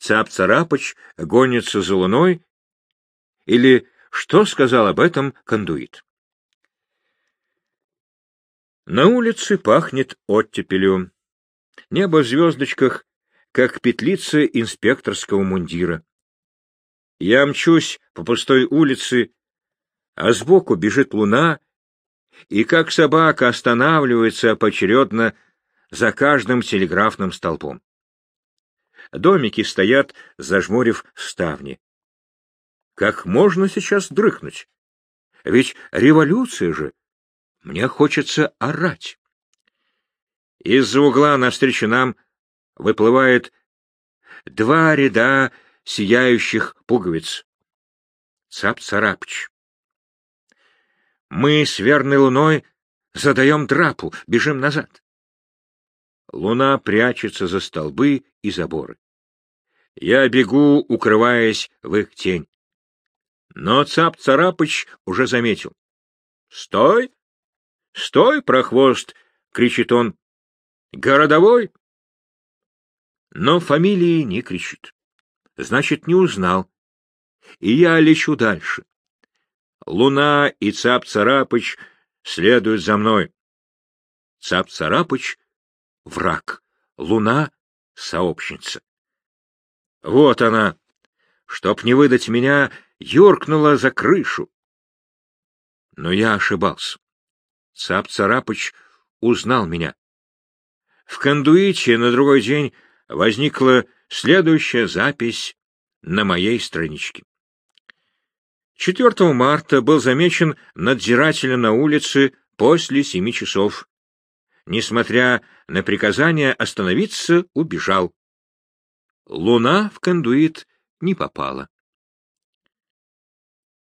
Цап-царапыч гонится за луной, или что сказал об этом кондуит? На улице пахнет оттепелью. Небо в звездочках, как петлица инспекторского мундира. Я мчусь по пустой улице, а сбоку бежит луна, и как собака останавливается поочередно за каждым телеграфным столбом. Домики стоят, зажмурив ставни. Как можно сейчас дрыхнуть? Ведь революция же. Мне хочется орать. Из-за угла навстречу нам выплывает два ряда сияющих пуговиц. Цап-царапч. Мы с верной луной задаем драпу, бежим назад. Луна прячется за столбы и заборы. Я бегу, укрываясь в их тень. Но Цап-Царапыч уже заметил. — Стой! Стой, прохвост! — кричит он. — Городовой! Но фамилии не кричит. Значит, не узнал. И я лечу дальше. Луна и Цап-Царапыч следуют за мной. Цап-Царапыч — враг, Луна — сообщница. Вот она, чтоб не выдать меня, юркнула за крышу. Но я ошибался. Цап-Царапыч узнал меня. В кондуите на другой день возникла следующая запись на моей страничке. 4 марта был замечен надзирателя на улице после семи часов. Несмотря на приказание остановиться, убежал. Луна в кондуит не попала.